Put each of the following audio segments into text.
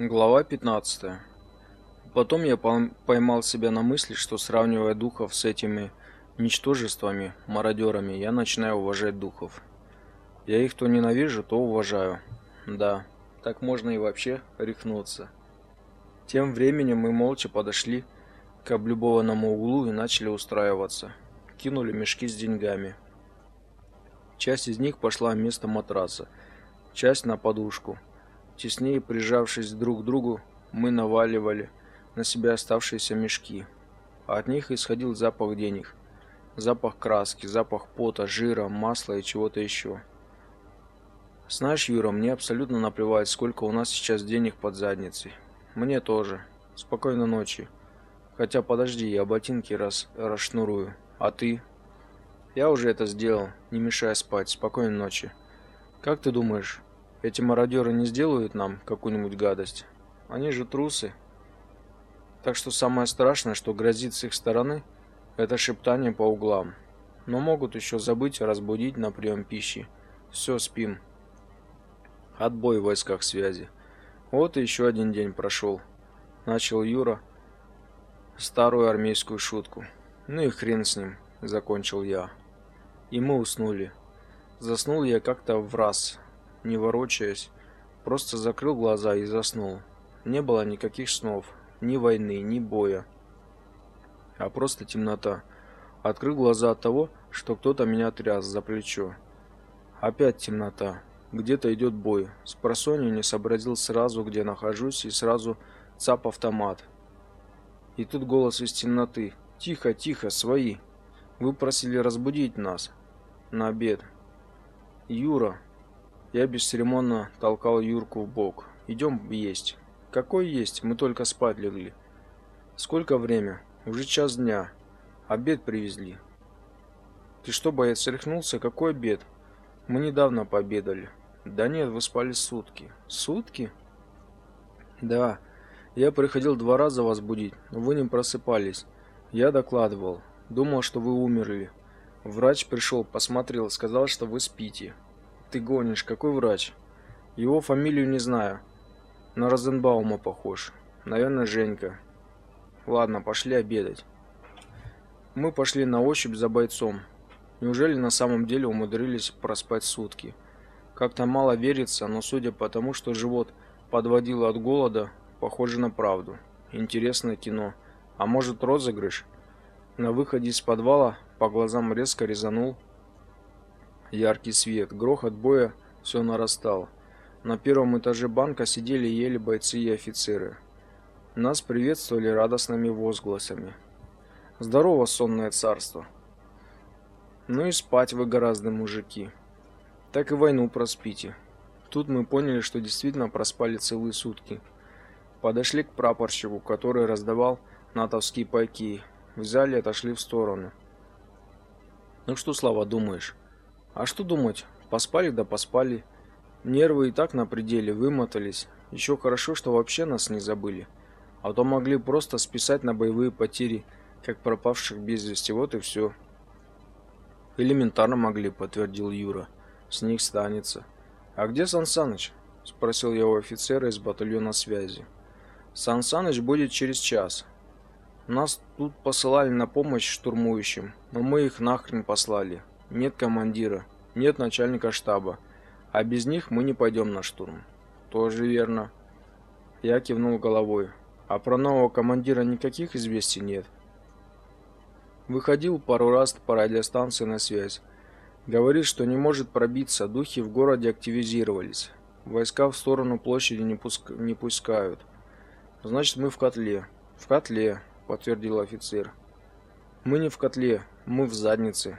Глава 15. Потом я поймал себя на мысли, что сравнивая духов с этими ничтожествами, мародерами, я начинаю уважать духов. Я их то ненавижу, то уважаю. Да, так можно и вообще рехнуться. Тем временем мы молча подошли к облюбованному углу и начали устраиваться. Кинули мешки с деньгами. Часть из них пошла вместо матраса, часть на подушку. Теснее прижавшись друг к другу, мы наваливали на себя оставшиеся мешки. А от них исходил запах денег. Запах краски, запах пота, жира, масла и чего-то еще. Знаешь, Юра, мне абсолютно наплевать, сколько у нас сейчас денег под задницей. Мне тоже. Спокойной ночи. Хотя подожди, я ботинки раз расшнурую. А ты? Я уже это сделал. Не мешай спать. Спокойной ночи. Как ты думаешь, эти мародеры не сделают нам какую-нибудь гадость. Они же трусы. Так что самое страшное, что грозит с их стороны, это шептание по углам. Но могут еще забыть разбудить на прием пищи. Все, спим. Отбой в войсках связи. Вот и еще один день прошел. Начал Юра старую армейскую шутку. Ну и хрен с ним, закончил я. И мы уснули. Заснул я как-то в раз, не ворочаясь, просто закрыл глаза и заснул. Не было никаких снов, ни войны, ни боя, а просто темнота. Открыл глаза от того, что кто-то меня тряс за плечо. Опять темнота. Где-то идет бой. С просонья не сообразил сразу, где нахожусь, и сразу цап автомат. И тут голос из темноты. «Тихо, тихо, свои! Вы просили разбудить нас на обед». «Юра, я бесцеремонно толкал Юрку в бок. Идем есть. Какой есть? Мы только спать легли. Сколько время? Уже час дня. Обед привезли. Ты что, боец, рехнулся? Какой обед? Мы недавно пообедали. Да нет, вы спали сутки. Сутки? Да. Я приходил два раза вас будить, но вы не просыпались. Я докладывал. Думал, что вы умерли. Врач пришел, посмотрел, сказал, что вы спите. Ты гонишь, какой врач? Его фамилию не знаю. На Розенбаума похож. Наверное, Женька. Ладно, пошли обедать. Мы пошли на ощупь за бойцом. Неужели на самом деле умудрились проспать сутки? Как-то мало верится, но судя по тому, что живот подводил от голода, похоже на правду. Интересное кино. А может, розыгрыш? На выходе из подвала по глазам резко резанул яркий свет. Грохот боя все нарастал. На первом этаже банка сидели и ели бойцы и офицеры. Нас приветствовали радостными возгласами. Здорово, сонное царство. Ну и спать вы гораздо, мужики. Так и войну проспите. Тут мы поняли, что действительно проспали целые сутки. Подошли к прапорщику, который раздавал натовские пайки. Взяли и отошли в сторону. Ну что, Слава, думаешь? А что думать? Поспали да поспали. Нервы и так на пределе, вымотались. Еще хорошо, что вообще нас не забыли. А то могли просто списать на боевые потери, как пропавших без вести. Вот и все. Элементарно могли, подтвердил Юра. С них станется. А где Сан спросил я у офицера из батальона связи. Сан будет через час. Нас тут посылали на помощь штурмующим, но мы их нахрен послали. Нет командира, нет начальника штаба, а без них мы не пойдем на штурм. Тоже верно. Я кивнул головой. А про нового командира никаких известий нет. Выходил пару раз по радиостанции на связь. Говорит, что не может пробиться, духи в городе активизировались. Войска в сторону площади не, пуск... не пускают. Значит, мы в котле. В котле, подтвердил офицер. Мы не в котле, мы в заднице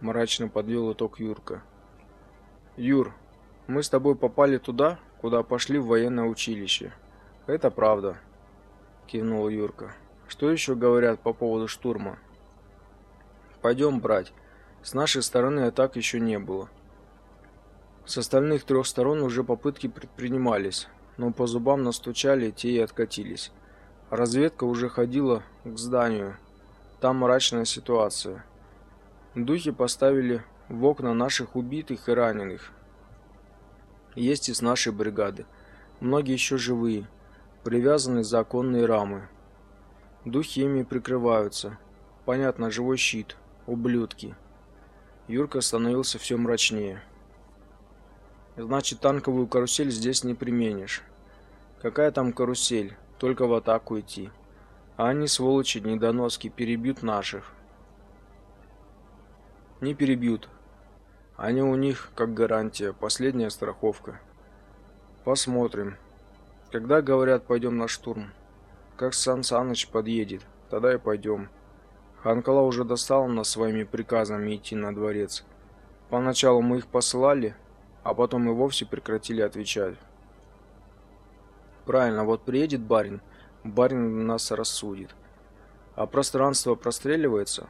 мрачно подвел итог Юрка. Юр, мы с тобой попали туда, куда пошли в военное училище. Это правда, кивнул Юрка. Что еще говорят по поводу штурма? Пойдем, брать. С нашей стороны атак еще не было. С остальных трех сторон уже попытки предпринимались, но по зубам настучали, те и откатились. Разведка уже ходила к зданию. Там мрачная ситуация. Духи поставили в окна наших убитых и раненых. Есть из нашей бригады. Многие еще живые. привязаны за оконные рамы. Духи ими прикрываются. Понятно, живой щит. Ублюдки. Юрка становился все мрачнее. Значит, танковую карусель здесь не применишь. Какая там карусель? Только в атаку идти. А они, сволочи, недоноски, перебьют наших. Не перебьют. Они у них, как гарантия, последняя страховка. Посмотрим. Когда говорят, пойдем на штурм? Как Сан Саныч подъедет, тогда и пойдем. Ханкала уже достал нас своими приказами идти на дворец. Поначалу мы их посылали, а потом и вовсе прекратили отвечать. Правильно, вот приедет барин, барин нас рассудит. А пространство простреливается.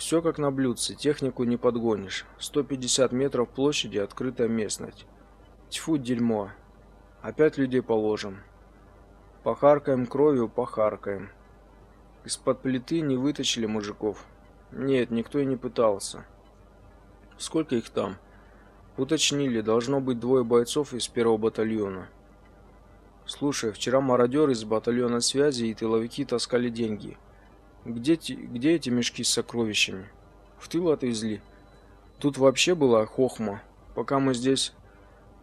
Все как на блюдце, технику не подгонишь. 150 метров площади, открытая местность. Тьфу, дерьмо. Опять людей положим. Похаркаем кровью, похаркаем. Из-под плиты не вытащили мужиков. Нет, никто и не пытался. Сколько их там? Уточнили, должно быть двое бойцов из первого батальона. Слушай, вчера мародеры из батальона связи и тыловики таскали деньги. Где, те, где эти мешки с сокровищами? В тыл отвезли. Тут вообще была хохма. Пока мы здесь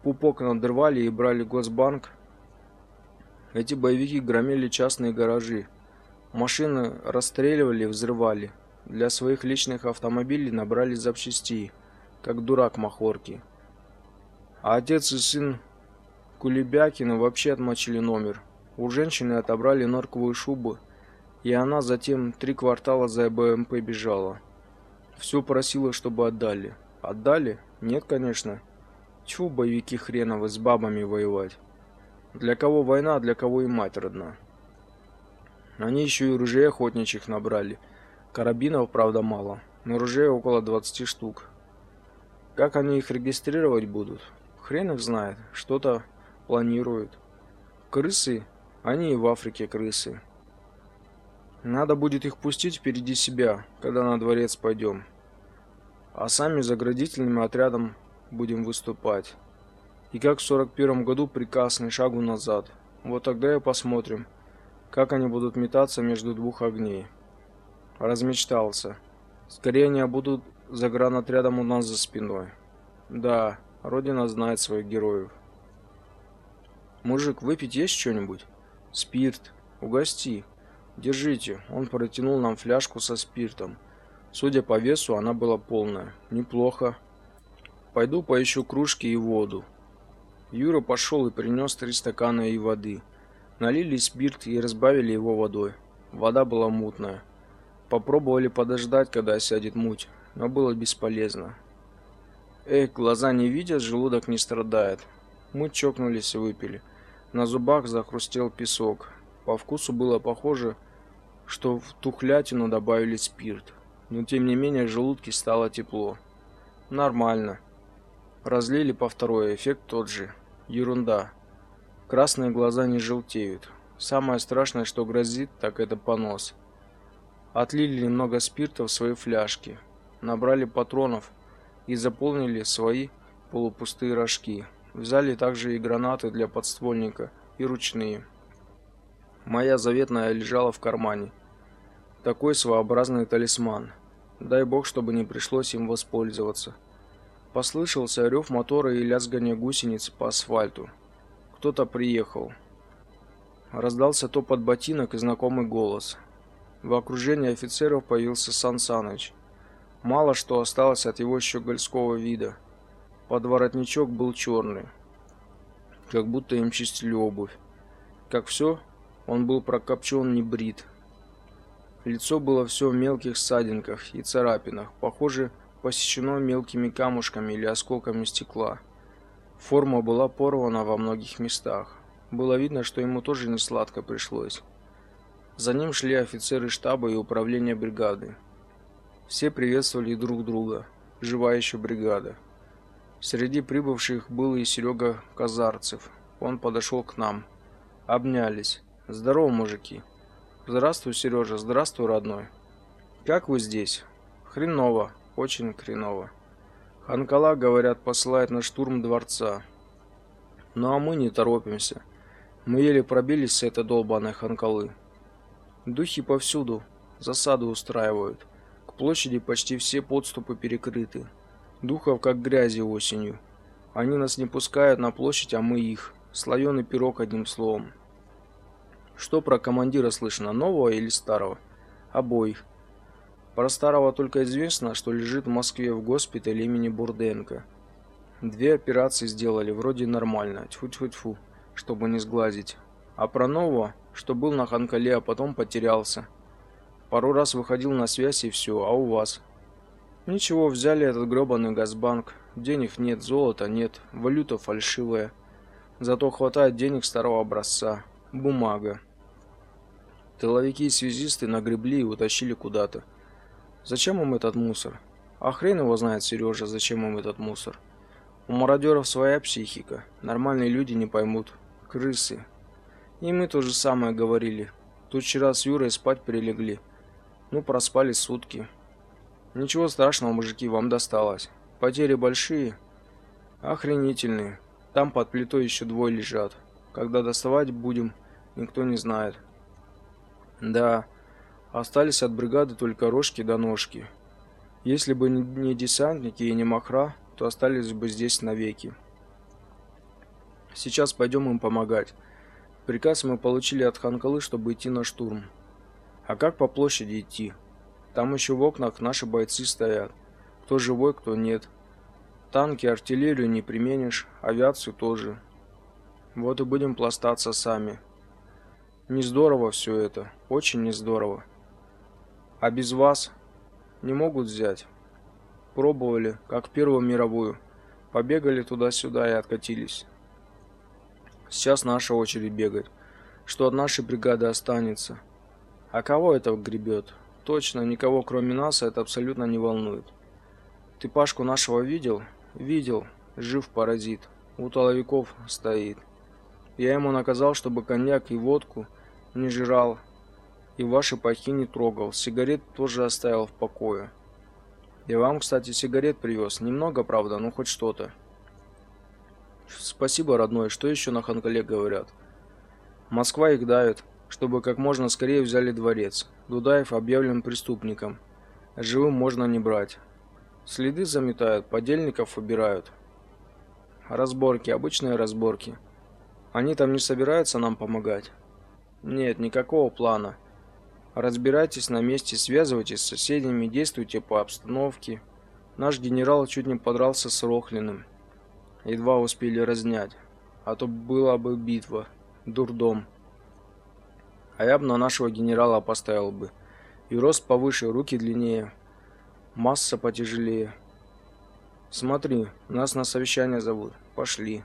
пупок надрывали и брали Госбанк, эти боевики громили частные гаражи. Машины расстреливали, взрывали. Для своих личных автомобилей набрали запчастей, как дурак махорки. А отец и сын Кулебякина вообще отмочили номер. У женщины отобрали норковые шубы, и она затем три квартала за БМП бежала. Все просила, чтобы отдали. Отдали? Нет, конечно. Чего боевики хреновы с бабами воевать? Для кого война, для кого и мать родна. Они еще и ружей охотничьих набрали. Карабинов, правда, мало, но ружей около 20 штук. Как они их регистрировать будут? Хрен их знает. Что-то планируют. Крысы? Они и в Африке крысы. Надо будет их пустить впереди себя, когда на дворец пойдем. А сами заградительным отрядом будем выступать. И как в сорок первом году приказ ни шагу назад. Вот тогда и посмотрим, как они будут метаться между двух огней. Размечтался. Скорее они будут загранотрядом у нас за спиной. Да, Родина знает своих героев. Мужик, выпить есть что-нибудь? Спирт. Угости. Держите. Он протянул нам фляжку со спиртом. Судя по весу, она была полная. Неплохо. Пойду поищу кружки и воду. Юра пошел и принес три стакана и воды. Налили спирт и разбавили его водой. Вода была мутная. Попробовали подождать, когда сядет муть, но было бесполезно. Эх, глаза не видят, желудок не страдает. Мы чокнулись и выпили. На зубах захрустел песок. По вкусу было похоже, что в тухлятину добавили спирт. Но тем не менее в желудке стало тепло. Нормально. Разлили по второй, эффект тот же. Ерунда. Красные глаза не желтеют. Самое страшное, что грозит, так это понос. Отлили немного спирта в свои фляжки, набрали патронов и заполнили свои полупустые рожки. Взяли также и гранаты для подствольника, и ручные. Моя заветная лежала в кармане. Такой своеобразный талисман. Дай бог, чтобы не пришлось им воспользоваться. Послышался рев мотора и лязгание гусениц по асфальту. Кто-то приехал. Раздался топот ботинок и знакомый голос. В окружении офицеров появился Сан Саныч. Мало что осталось от его щегольского вида. Подворотничок был черный, как будто им чистили обувь. Как все, он был прокопчен не брит. Лицо было все в мелких ссадинках и царапинах, похоже, посечено мелкими камушками или осколками стекла. Форма была порвана во многих местах. Было видно, что ему тоже не сладко пришлось. За ним шли офицеры штаба и управления бригады. Все приветствовали друг друга. Живая еще бригада. Среди прибывших был и Серега Казарцев. Он подошел к нам. Обнялись. Здорово, мужики. Здравствуй, Сережа. Здравствуй, родной. Как вы здесь? Хреново, очень хреново. Ханкала, говорят, посылает на штурм дворца. Ну а мы не торопимся. Мы еле пробились с этой долбаной ханкалы. Духи повсюду, засады устраивают. К площади почти все подступы перекрыты. Духов как грязи осенью. Они нас не пускают на площадь, а мы их. Слоеный пирог одним словом. Что про командира слышно, нового или старого? Обоих. Про старого только известно, что лежит в Москве в госпитале имени Бурденко. Две операции сделали, вроде нормально, тьфу-тьфу-тьфу, чтобы не сглазить. А про нового, что был на Ханкале, а потом потерялся. Пару раз выходил на связь и все, а у вас? Ничего, взяли этот грёбаный Газбанк. Денег нет, золота нет, валюта фальшивая. Зато хватает денег старого образца. Бумага. Тыловики и связисты нагребли и утащили куда-то. Зачем им этот мусор? А хрен его знает, Сережа, зачем им этот мусор. У мародеров своя психика. Нормальные люди не поймут. Крысы. И мы то же самое говорили. Тут вчера с Юрой спать прилегли. Ну, проспали сутки. Ничего страшного, мужики, вам досталось. Потери большие? Охренительные. Там под плитой еще двое лежат. Когда доставать будем, никто не знает. Да, остались от бригады только рожки до ножки. Если бы не десантники и не махра, то остались бы здесь навеки. Сейчас пойдем им помогать. Приказ мы получили от Ханкалы, чтобы идти на штурм. А как по площади идти? Там еще в окнах наши бойцы стоят. Кто живой, кто нет. Танки, артиллерию не применишь, авиацию тоже. Вот и будем пластаться сами. Не здорово все это, очень не здорово. А без вас не могут взять. Пробовали, как Первую мировую. Побегали туда-сюда и откатились. Сейчас наша очередь бегать. Что от нашей бригады останется? А кого это гребет? Точно, никого кроме нас это абсолютно не волнует. Ты Пашку нашего видел? Видел. Жив паразит. У толовиков стоит. Я ему наказал, чтобы коньяк и водку не жрал и ваши пахи не трогал. Сигарет тоже оставил в покое. Я вам, кстати, сигарет привез. Немного, правда, но хоть что-то. Спасибо, родной. Что еще на Ханкале говорят? Москва их давит, чтобы как можно скорее взяли дворец. Дудаев объявлен преступником. Живым можно не брать. Следы заметают, подельников убирают. Разборки, обычные разборки. Они там не собираются нам помогать. Нет, никакого плана. Разбирайтесь на месте, связывайтесь с соседями, действуйте по обстановке. Наш генерал чуть не подрался с Рохлиным. Едва успели разнять. А то была бы битва. Дурдом. А я бы на нашего генерала поставил бы. И рост повыше, руки длиннее. Масса потяжелее. Смотри, нас на совещание зовут. Пошли.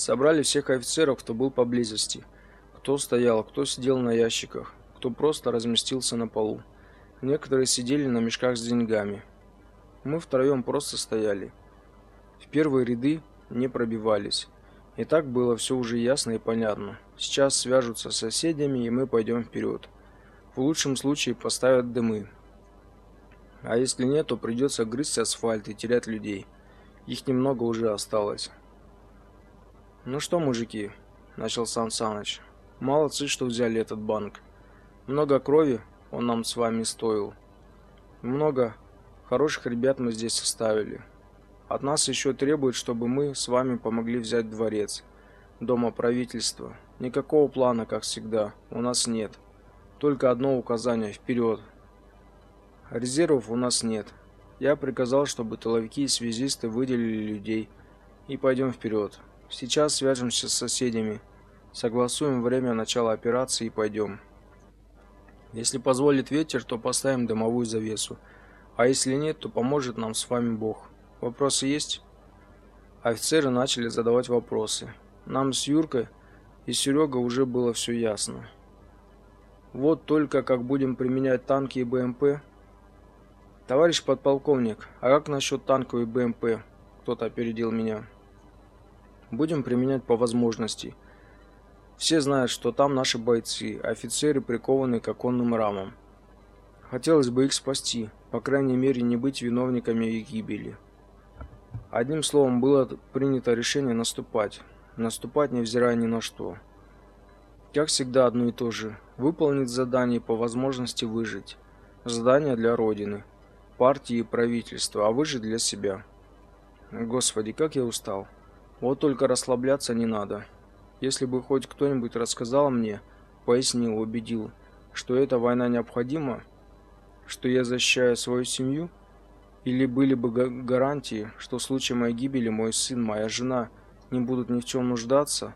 Собрали всех офицеров, кто был поблизости. Кто стоял, кто сидел на ящиках, кто просто разместился на полу. Некоторые сидели на мешках с деньгами. Мы втроем просто стояли. В первые ряды не пробивались. И так было все уже ясно и понятно. Сейчас свяжутся с соседями, и мы пойдем вперед. В лучшем случае поставят дымы. А если нет, то придется грызть асфальт и терять людей. Их немного уже осталось. «Ну что, мужики?» – начал Сан Саныч. «Молодцы, что взяли этот банк. Много крови он нам с вами стоил. Много хороших ребят мы здесь оставили. От нас еще требуют, чтобы мы с вами помогли взять дворец, дома правительства. Никакого плана, как всегда, у нас нет. Только одно указание – вперед. Резервов у нас нет. Я приказал, чтобы тыловики и связисты выделили людей и пойдем вперед. Сейчас свяжемся с соседями, согласуем время начала операции и пойдем. Если позволит ветер, то поставим дымовую завесу. А если нет, то поможет нам с вами Бог. Вопросы есть? Офицеры начали задавать вопросы. Нам с Юркой и Серега уже было все ясно. Вот только как будем применять танки и БМП. Товарищ подполковник, а как насчет танков и БМП? Кто-то опередил меня. Будем применять по возможности. Все знают, что там наши бойцы, офицеры прикованы к оконным рамам. Хотелось бы их спасти, по крайней мере, не быть виновниками их гибели. Одним словом, было принято решение наступать. наступать невзирая ни на что. Как всегда одно и то же. Выполнить задание по возможности выжить. Задание для Родины, партии и правительства, а выжить для себя. Господи, как я устал. Вот только расслабляться не надо. Если бы хоть кто-нибудь рассказал мне, пояснил, убедил, что эта война необходима, что я защищаю свою семью, или были бы гарантии, что в случае моей гибели мой сын, моя жена не будут ни в чем нуждаться,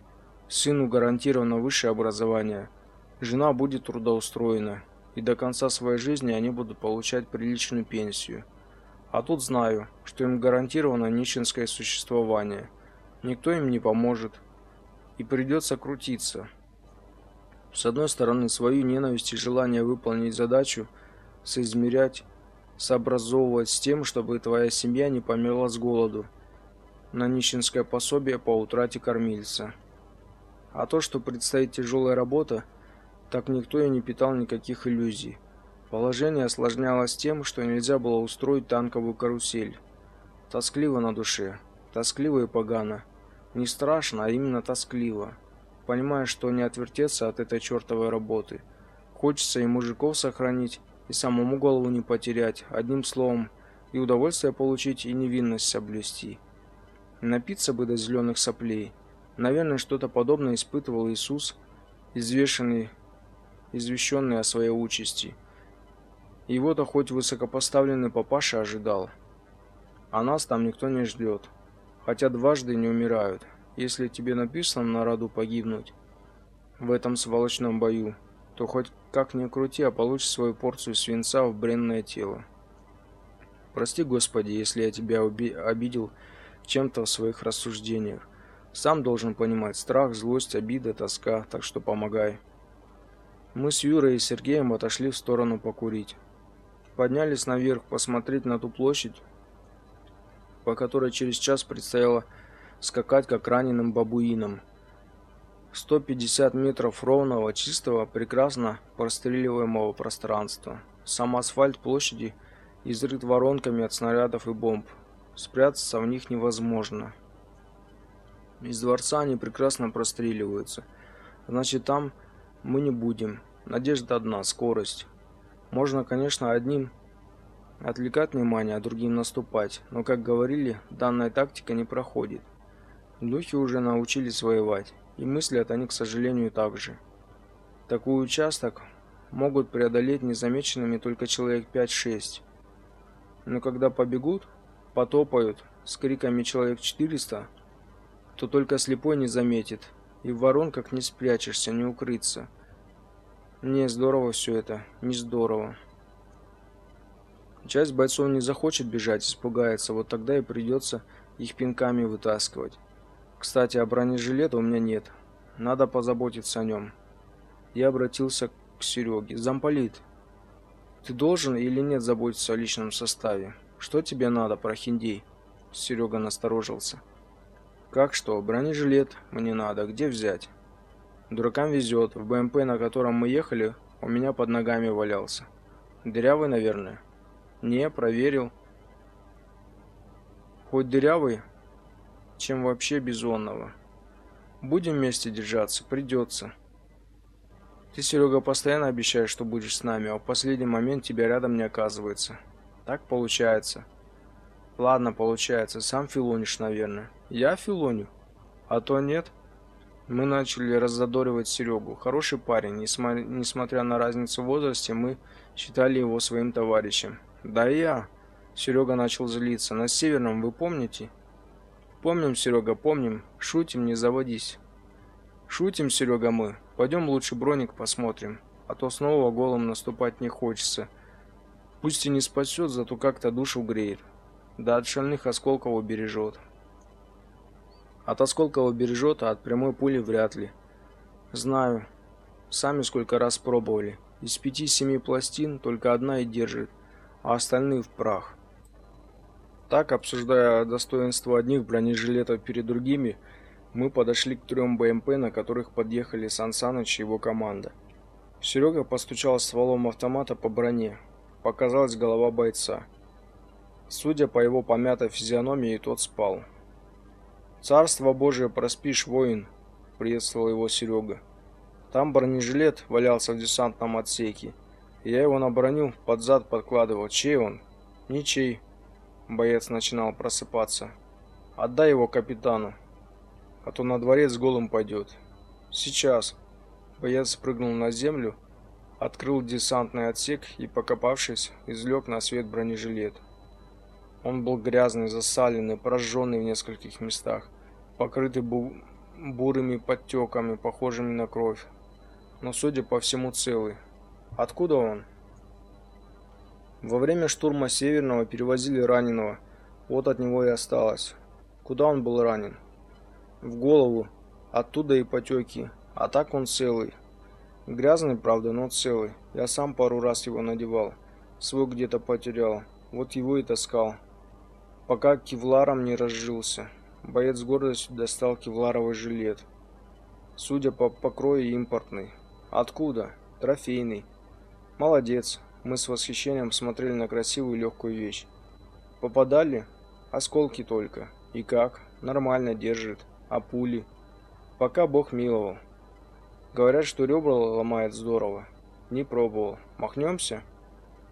сыну гарантировано высшее образование, жена будет трудоустроена, и до конца своей жизни они будут получать приличную пенсию. А тут знаю, что им гарантировано нищенское существование. Никто им не поможет, и придется крутиться. С одной стороны, свою ненависть и желание выполнить задачу соизмерять, сообразовывать с тем, чтобы твоя семья не померла с голоду на нищенское пособие по утрате кормильца. А то, что предстоит тяжелая работа, так никто и не питал никаких иллюзий. Положение осложнялось тем, что нельзя было устроить танковую карусель. Тоскливо на душе, тоскливо и погано. Не страшно, а именно тоскливо. Понимаешь, что не отвертеться от этой чертовой работы. Хочется и мужиков сохранить, и самому голову не потерять, одним словом, и удовольствие получить, и невинность соблюсти. Напиться бы до зеленых соплей. Наверное, что-то подобное испытывал Иисус, извешенный, извещенный о своей участи. Его-то хоть высокопоставленный папаша ожидал. А нас там никто не ждет. Хотя дважды не умирают. Если тебе написано на роду погибнуть в этом сволочном бою, то хоть как ни крути, а получишь свою порцию свинца в бренное тело. Прости, Господи, если я тебя обидел чем-то в своих рассуждениях. Сам должен понимать страх, злость, обида, тоска, так что помогай. Мы с Юрой и Сергеем отошли в сторону покурить. Поднялись наверх посмотреть на ту площадь, по которой через час предстояло скакать как раненым бабуинам. 150 метров ровного, чистого, прекрасно простреливаемого пространства. Сам асфальт площади изрыт воронками от снарядов и бомб. Спрятаться в них невозможно. Из дворца они прекрасно простреливаются. Значит, там мы не будем. Надежда одна скорость. Можно, конечно, одним отвлекать внимание, а другим наступать, но, как говорили, данная тактика не проходит. Духи уже научились воевать и мыслят они, к сожалению, так же. Такой участок могут преодолеть незамеченными только человек 5-6. Но когда побегут, потопают с криками человек 400, то только слепой не заметит, и в воронках не спрячешься, не укрыться. Не здорово все это, не здорово. Часть бойцов не захочет бежать, испугается, вот тогда и придется их пинками вытаскивать. Кстати, а бронежилета у меня нет. Надо позаботиться о нем. Я обратился к Сереге. Замполит, ты должен или нет заботиться о личном составе? Что тебе надо, прохиндей? Серега насторожился. Как что? Бронежилет мне надо. Где взять? Дуракам везет. В БМП, на котором мы ехали, у меня под ногами валялся. Дырявый, наверное. Не, проверил. Хоть дырявый, чем вообще бизонного. Будем вместе держаться, придется. Ты, Серега, постоянно обещаешь, что будешь с нами, а в последний момент тебя рядом не оказывается. Так получается. Ладно, получается. Сам филонишь, наверное. Я филоню? А то нет. Мы начали раззадоривать Серегу. Хороший парень, несмотря на разницу в возрасте, мы считали его своим товарищем. Да я. Серега начал злиться. На Северном, вы помните? Помним, Серега, помним. Шутим, не заводись. Шутим, Серега, мы. Пойдем лучше броник посмотрим, а то снова голым наступать не хочется. Пусть и не спасет, зато как-то душу греет. Да от шальных осколков убережет. От осколков убережет, а от прямой пули вряд ли. Знаю. Сами сколько раз пробовали. Из пяти-семи пластин только одна и держит, а остальные в прах. Так, обсуждая достоинства одних бронежилетов перед другими, мы подошли к трем БМП, на которых подъехали Сан и его команда. Серега постучал стволом автомата по броне. Показалась голова бойца. Судя по его помятой физиономии, тот спал. Царство Божие проспишь, воин, приветствовал его Серега. Там бронежилет валялся в десантном отсеке. Я его набронил, под зад подкладывал. Чей он? Ничей. Боец начинал просыпаться. Отдай его капитану, а то на дворец голым пойдет. Сейчас. Боец прыгнул на землю, открыл десантный отсек и, покопавшись, извлек на свет бронежилет. Он был грязный, засаленный, прожженный в нескольких местах, покрытый бу бурыми подтеками, похожими на кровь, но, судя по всему, целый. Откуда он? Во время штурма Северного перевозили раненого. Вот от него и осталось. Куда он был ранен? В голову. Оттуда и потеки. А так он целый. Грязный, правда, но целый. Я сам пару раз его надевал. Свой где-то потерял. Вот его и таскал. Пока кевларом не разжился. Боец с гордостью достал кевларовый жилет. Судя по покрою, импортный. Откуда? Трофейный. Молодец. Мы с восхищением смотрели на красивую легкую вещь. Попадали? Осколки только. И как? Нормально держит. А пули? Пока Бог миловал. Говорят, что ребра ломает здорово. Не пробовал. Махнемся?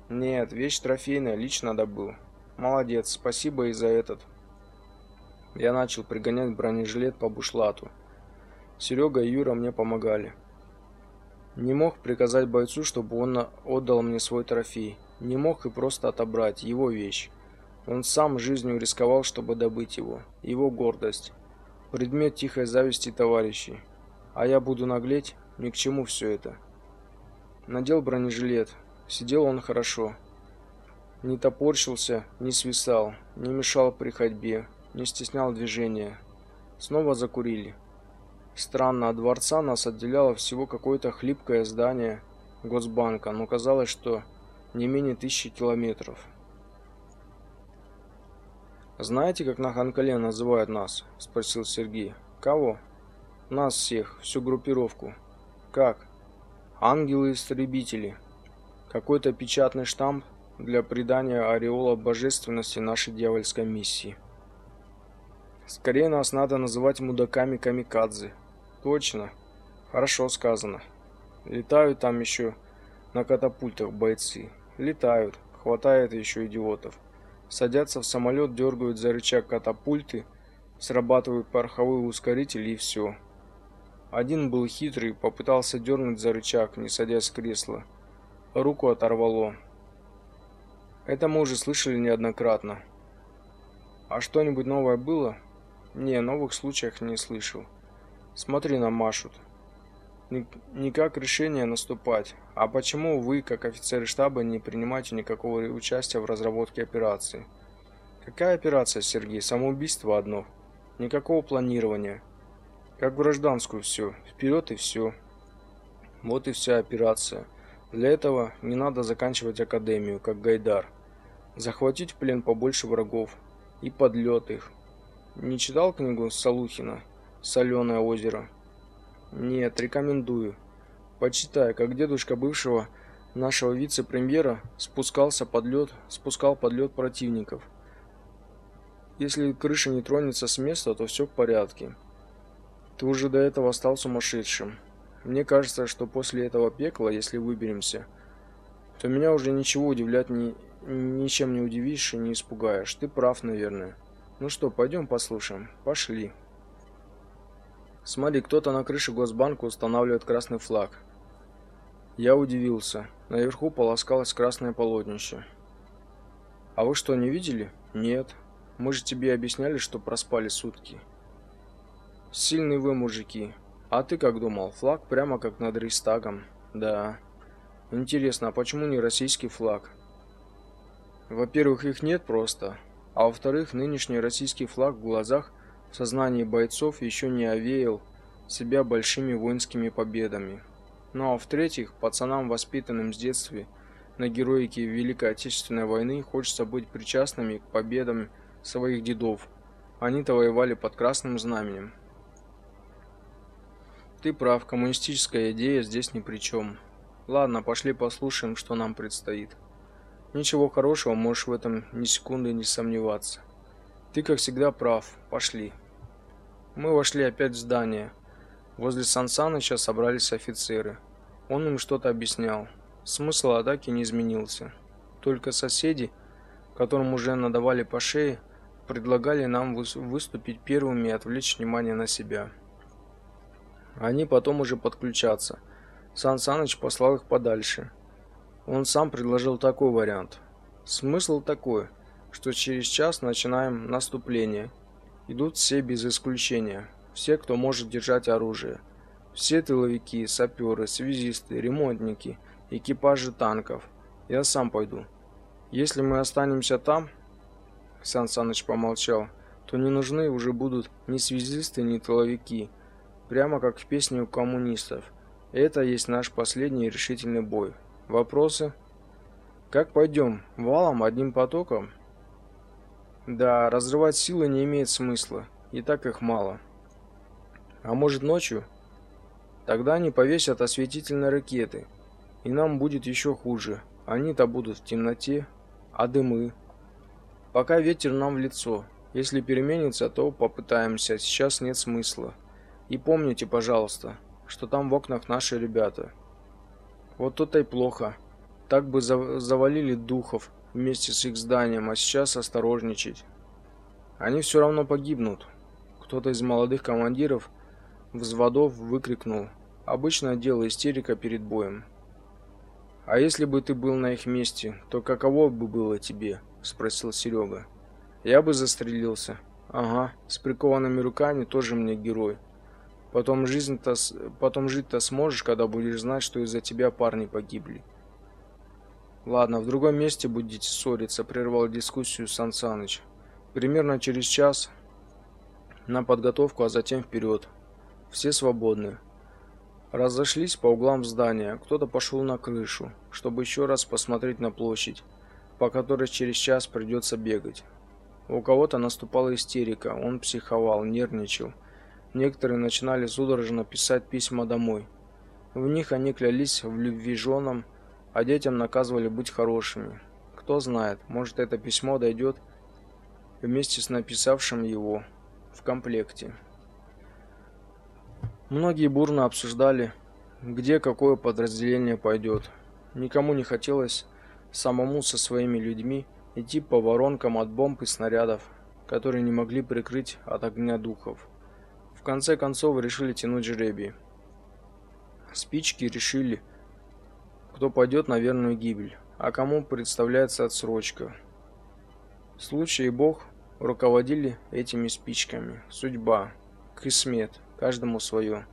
Нет, вещь трофейная, лично добыл. Молодец, спасибо и за этот. Я начал пригонять бронежилет по бушлату. Серега и Юра мне помогали. Не мог приказать бойцу, чтобы он отдал мне свой трофей. Не мог и просто отобрать его вещь. Он сам жизнью рисковал, чтобы добыть его. Его гордость. Предмет тихой зависти товарищей. А я буду наглеть? Ни к чему все это. Надел бронежилет. Сидел он хорошо. Не топорщился, не свисал, не мешал при ходьбе, не стеснял движения. Снова закурили. Странно, от дворца нас отделяло всего какое-то хлипкое здание Госбанка, но казалось, что не менее тысячи километров. «Знаете, как на Ханкале называют нас?» – спросил Сергей. «Кого?» «Нас всех, всю группировку». «Как?» «Ангелы-истребители». Какой-то печатный штамп для придания ореола божественности нашей дьявольской миссии. Скорее нас надо называть мудаками камикадзе. Точно. Хорошо сказано. Летают там еще на катапультах бойцы. Летают. Хватает еще идиотов. Садятся в самолет, дергают за рычаг катапульты, срабатывают пороховой ускоритель и все. Один был хитрый, попытался дернуть за рычаг, не садясь с кресла. Руку оторвало. Это мы уже слышали неоднократно. А что-нибудь новое было? Не, новых случаях не слышал. Смотри, нам машут. Никак решение наступать. А почему вы, как офицеры штаба, не принимаете никакого участия в разработке операции? Какая операция, Сергей? Самоубийство одно. Никакого планирования. Как гражданскую все. Вперед и все. Вот и вся операция. Для этого не надо заканчивать академию, как Гайдар. Захватить в плен побольше врагов и подлет их. Не читал книгу Салухина Соленое озеро. Нет, рекомендую. Почитай, как дедушка бывшего нашего вице-премьера спускался под лед, спускал под лед противников. Если крыша не тронется с места, то все в порядке. Ты уже до этого стал сумасшедшим. Мне кажется, что после этого пекла, если выберемся, то меня уже ничего удивлять ни, ничем не удивишь и не испугаешь. Ты прав, наверное. Ну что, пойдем послушаем. Пошли. Смотри, кто-то на крыше Госбанка устанавливает красный флаг. Я удивился. Наверху полоскалось красное полотнище. А вы что, не видели? Нет. Мы же тебе объясняли, что проспали сутки. Сильные вы, мужики. А ты как думал? Флаг прямо как над Рейстагом. Да. Интересно, а почему не российский флаг? Во-первых, их нет просто. А во-вторых, нынешний российский флаг в глазах в сознании бойцов еще не овеял себя большими воинскими победами. Ну а в-третьих, пацанам, воспитанным с детства на героике Великой Отечественной войны, хочется быть причастными к победам своих дедов. Они-то воевали под красным знаменем. Ты прав, коммунистическая идея здесь ни при чем. Ладно, пошли послушаем, что нам предстоит. Ничего хорошего, можешь в этом ни секунды не сомневаться. Ты, как всегда, прав. Пошли. Мы вошли опять в здание. Возле Сансаныча собрались офицеры. Он им что-то объяснял. Смысл атаки не изменился. Только соседи, которым уже надавали по шее, предлагали нам выступить первыми и отвлечь внимание на себя. Они потом уже подключатся. Сан Саныч послал их подальше. Он сам предложил такой вариант. Смысл такой, что через час начинаем наступление. Идут все без исключения. Все, кто может держать оружие. Все тыловики, саперы, связисты, ремонтники, экипажи танков. Я сам пойду. Если мы останемся там, Сан Саныч помолчал, то не нужны уже будут ни связисты, ни тыловики. Прямо как в песне у коммунистов. Это есть наш последний решительный бой. Вопросы? Как пойдем? Валом, одним потоком? Да, разрывать силы не имеет смысла. И так их мало. А может ночью? Тогда они повесят осветительные ракеты. И нам будет еще хуже. Они-то будут в темноте, а дымы? Пока ветер нам в лицо. Если переменится, то попытаемся. Сейчас нет смысла. И помните, пожалуйста, что там в окнах наши ребята. Вот то-то и плохо. Так бы завалили духов вместе с их зданием, а сейчас осторожничать. Они все равно погибнут. Кто-то из молодых командиров взводов выкрикнул: "Обычное дело истерика перед боем". А если бы ты был на их месте, то каково бы было тебе? спросил Серега. Я бы застрелился. Ага, с прикованными руками тоже мне герой. Потом жизнь-то потом жить-то сможешь, когда будешь знать, что из-за тебя парни погибли. Ладно, в другом месте будете ссориться, прервал дискуссию Сан Саныч. Примерно через час на подготовку, а затем вперед. Все свободны разошлись по углам здания. Кто-то пошел на крышу, чтобы еще раз посмотреть на площадь, по которой через час придется бегать. У кого-то наступала истерика, он психовал, нервничал. Некоторые начинали судорожно писать письма домой. В них они клялись в любви женам, а детям наказывали быть хорошими. Кто знает, может это письмо дойдет вместе с написавшим его в комплекте. Многие бурно обсуждали, где какое подразделение пойдет. Никому не хотелось самому со своими людьми идти по воронкам от бомб и снарядов, которые не могли прикрыть от огня духов. В конце концов решили тянуть жребий. Спички решили, кто пойдет на верную гибель, а кому представляется отсрочка. Случай и Бог руководили этими спичками. Судьба, кисмет, Каждому свое.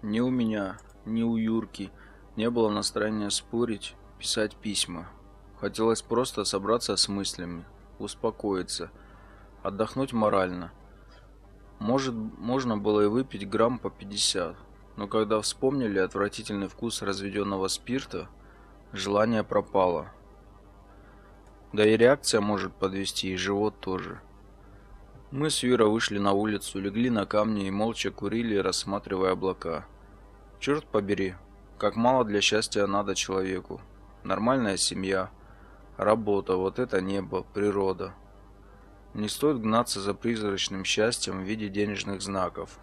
Ни у меня, ни у Юрки не было настроения спорить, писать письма. Хотелось просто собраться с мыслями, успокоиться, отдохнуть морально. Может, можно было и выпить грамм по 50, но когда вспомнили отвратительный вкус разведенного спирта, желание пропало. Да и реакция может подвести, и живот тоже. Мы с Юрой вышли на улицу, легли на камни и молча курили, рассматривая облака. Черт побери, как мало для счастья надо человеку. Нормальная семья, работа, вот это небо, природа. Не стоит гнаться за призрачным счастьем в виде денежных знаков.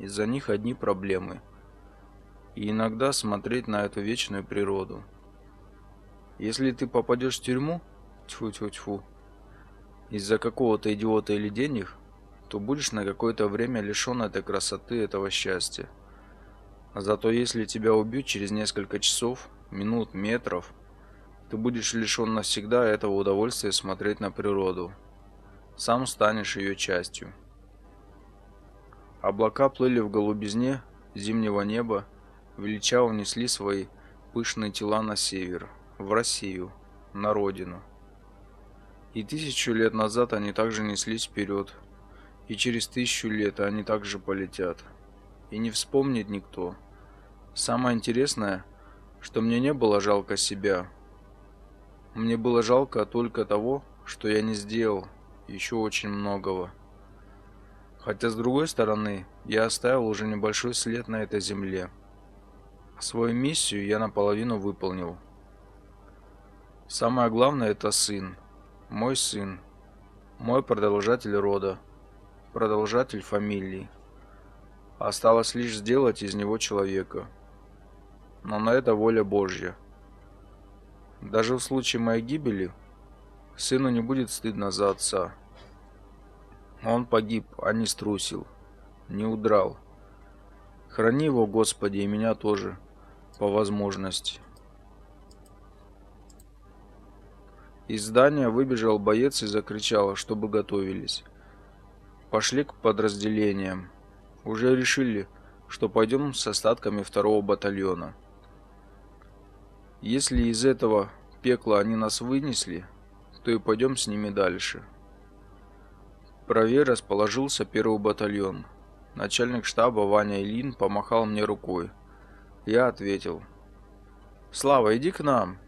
Из-за них одни проблемы. И иногда смотреть на эту вечную природу. Если ты попадешь в тюрьму, тьфу-тьфу-тьфу, из-за какого-то идиота или денег, то будешь на какое-то время лишен этой красоты, этого счастья. А зато если тебя убьют через несколько часов, минут, метров, ты будешь лишен навсегда этого удовольствия смотреть на природу. Сам станешь ее частью. Облака плыли в голубизне зимнего неба, величаво несли свои пышные тела на север, в Россию, на родину. И тысячу лет назад они также неслись вперед, и через тысячу лет они также полетят. И не вспомнит никто. Самое интересное, что мне не было жалко себя. Мне было жалко только того, что я не сделал еще очень многого. Хотя с другой стороны, я оставил уже небольшой след на этой земле. Свою миссию я наполовину выполнил. Самое главное это сын мой сын, мой продолжатель рода, продолжатель фамилии. Осталось лишь сделать из него человека. Но на это воля Божья. Даже в случае моей гибели сыну не будет стыдно за отца. Он погиб, а не струсил, не удрал. Храни его, Господи, и меня тоже, по возможности. Из здания выбежал боец и закричал, чтобы готовились. Пошли к подразделениям. Уже решили, что пойдем с остатками второго батальона. Если из этого пекла они нас вынесли, то и пойдем с ними дальше. Правее расположился первый батальон. Начальник штаба Ваня Ильин помахал мне рукой. Я ответил. «Слава, иди к нам!»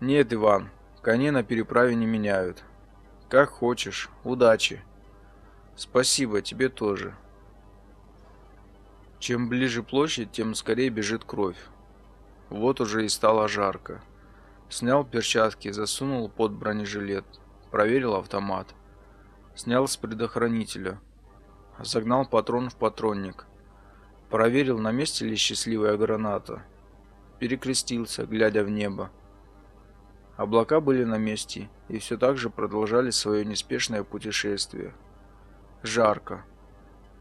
«Нет, Иван, коней на переправе не меняют. Как хочешь, удачи!» «Спасибо, тебе тоже!» Чем ближе площадь, тем скорее бежит кровь. Вот уже и стало жарко. Снял перчатки, засунул под бронежилет, проверил автомат. Снял с предохранителя. Загнал патрон в патронник. Проверил, на месте ли счастливая граната. Перекрестился, глядя в небо. Облака были на месте и все так же продолжали свое неспешное путешествие. Жарко.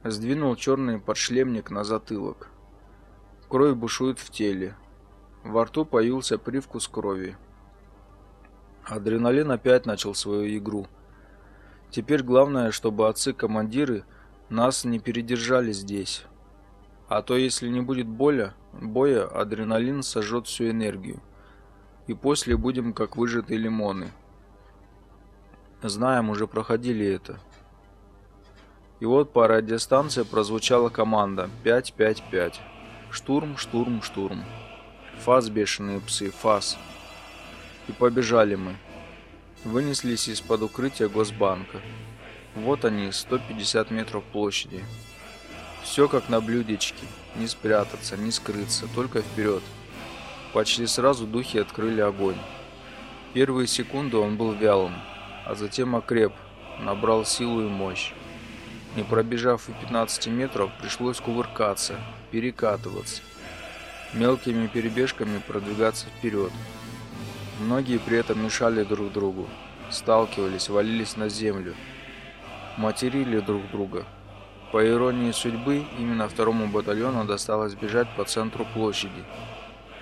Сдвинул черный подшлемник на затылок. Кровь бушует в теле. Во рту появился привкус крови. Адреналин опять начал свою игру. Теперь главное, чтобы отцы-командиры нас не передержали здесь. А то если не будет боля, боя, адреналин сожжет всю энергию. И после будем как выжатые лимоны. Знаем, уже проходили это. И вот по радиостанции прозвучала команда 5-5-5. Штурм, штурм, штурм. Фас, бешеные псы, фас. И побежали мы. Вынеслись из-под укрытия Госбанка. Вот они, 150 метров площади. Все как на блюдечке. Не спрятаться, не скрыться, только вперед. Почти сразу духи открыли огонь. Первые секунды он был вялым, а затем окреп, набрал силу и мощь. Не пробежав и 15 метров, пришлось кувыркаться, перекатываться, мелкими перебежками продвигаться вперед. Многие при этом мешали друг другу, сталкивались, валились на землю, материли друг друга. По иронии судьбы, именно второму батальону досталось бежать по центру площади.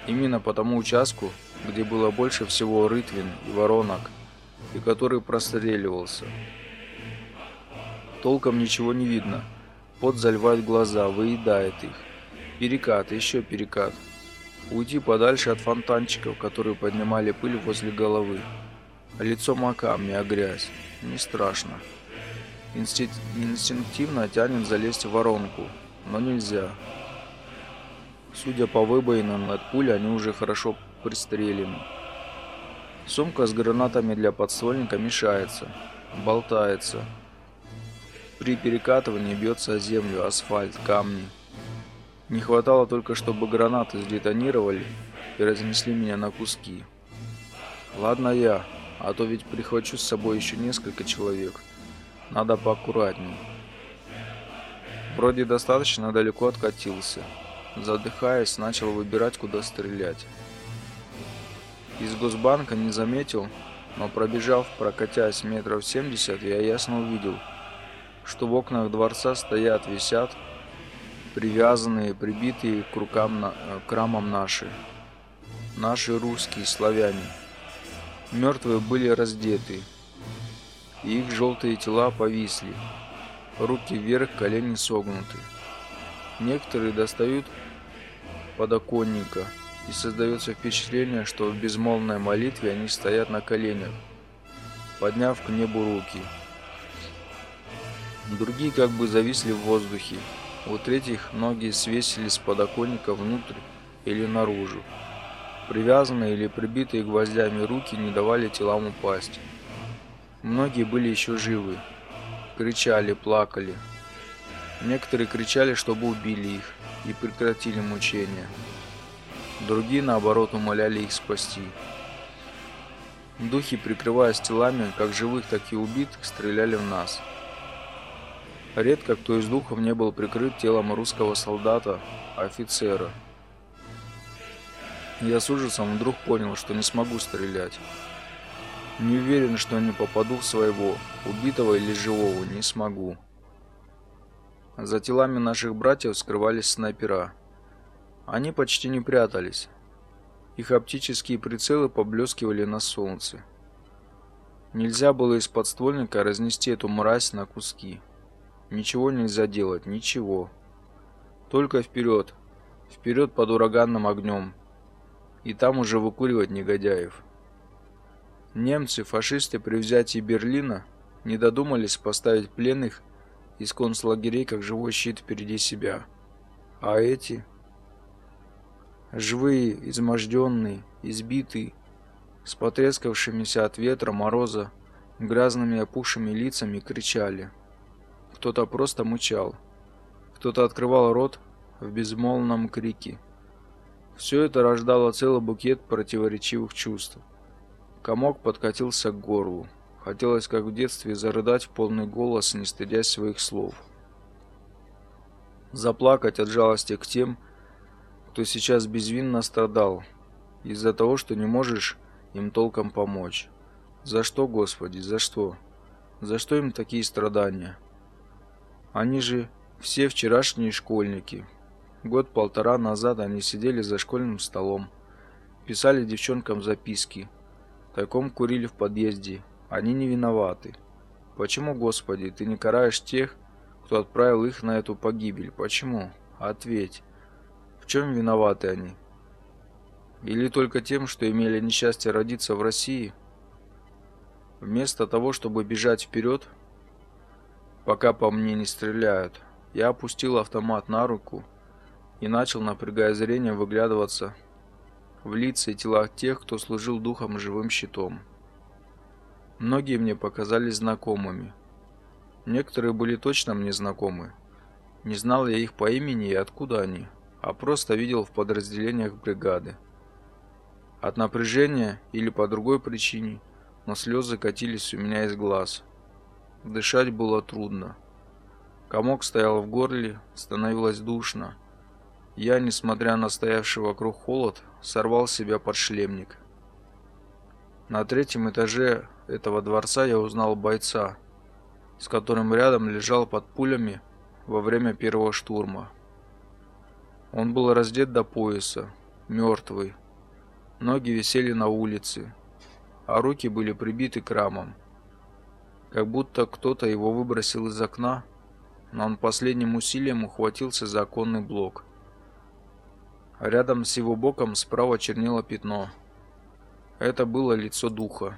Именно по тому участку, где было больше всего рытвин и воронок, и который простреливался. Толком ничего не видно. Пот заливает глаза, выедает их. Перекат, еще перекат. Уйти подальше от фонтанчиков, которые поднимали пыль возле головы. Лицо маками, а грязь. Не страшно. Инстинк... Инстинктивно тянет залезть в воронку, но нельзя. Судя по выбоинам от пули, они уже хорошо пристрелены. Сумка с гранатами для подствольника мешается, болтается. При перекатывании бьется о землю, асфальт, камни. Не хватало только, чтобы гранаты сдетонировали и разнесли меня на куски. Ладно я, а то ведь прихвачу с собой еще несколько человек. Надо поаккуратней. Вроде достаточно далеко откатился. Задыхаясь, начал выбирать, куда стрелять. Из Госбанка не заметил, но пробежав, прокатясь метров 70, я ясно увидел – что в окнах дворца стоят, висят, привязанные, прибитые к рукам, на, э, к рамам наши. Наши русские, славяне. Мертвые были раздеты, их желтые тела повисли, руки вверх, колени согнуты. Некоторые достают подоконника, и создается впечатление, что в безмолвной молитве они стоят на коленях, подняв к небу руки. Другие как бы зависли в воздухе. У третьих ноги свесили с подоконника внутрь или наружу. Привязанные или прибитые гвоздями руки не давали телам упасть. Многие были еще живы. Кричали, плакали. Некоторые кричали, чтобы убили их и прекратили мучения. Другие, наоборот, умоляли их спасти. Духи, прикрываясь телами, как живых, так и убитых, стреляли в нас. Редко кто из духов не был прикрыт телом русского солдата, офицера. Я с ужасом вдруг понял, что не смогу стрелять. Не уверен, что не попаду в своего, убитого или живого, не смогу. За телами наших братьев скрывались снайпера. Они почти не прятались. Их оптические прицелы поблескивали на солнце. Нельзя было из подствольника разнести эту мразь на куски. Ничего нельзя делать, ничего. Только вперед, вперед под ураганным огнем. И там уже выкуривать негодяев. Немцы, фашисты при взятии Берлина не додумались поставить пленных из концлагерей как живой щит впереди себя. А эти живые, изможденные, избитые, с потрескавшимися от ветра, мороза, грязными опухшими лицами кричали. Кто-то просто мычал. Кто-то открывал рот в безмолвном крике. Все это рождало целый букет противоречивых чувств. Комок подкатился к горлу. Хотелось, как в детстве, зарыдать в полный голос, не стыдясь своих слов. Заплакать от жалости к тем, кто сейчас безвинно страдал, из-за того, что не можешь им толком помочь. За что, Господи, за что? За что им такие страдания? Они же все вчерашние школьники. Год-полтора назад они сидели за школьным столом, писали девчонкам записки, тайком курили в подъезде, они не виноваты. Почему, Господи, ты не караешь тех, кто отправил их на эту погибель? Почему? Ответь. В чем виноваты они? Или только тем, что имели несчастье родиться в России? Вместо того, чтобы бежать вперед, пока по мне не стреляют, я опустил автомат на руку и начал, напрягая зрение, выглядываться в лица и тела тех, кто служил духом живым щитом. Многие мне показались знакомыми. Некоторые были точно мне знакомы. Не знал я их по имени и откуда они, а просто видел в подразделениях бригады. От напряжения или по другой причине, но слезы катились у меня из глаз. Дышать было трудно. Комок стоял в горле, становилось душно. Я, несмотря на стоявший вокруг холод, сорвал с себя подшлемник. На третьем этаже этого дворца я узнал бойца, с которым рядом лежал под пулями во время первого штурма. Он был раздет до пояса, мертвый. Ноги висели на улице, а руки были прибиты к рамам. Как будто кто-то его выбросил из окна, но он последним усилием ухватился за оконный блок. Рядом с его боком справа чернело пятно. Это было лицо духа.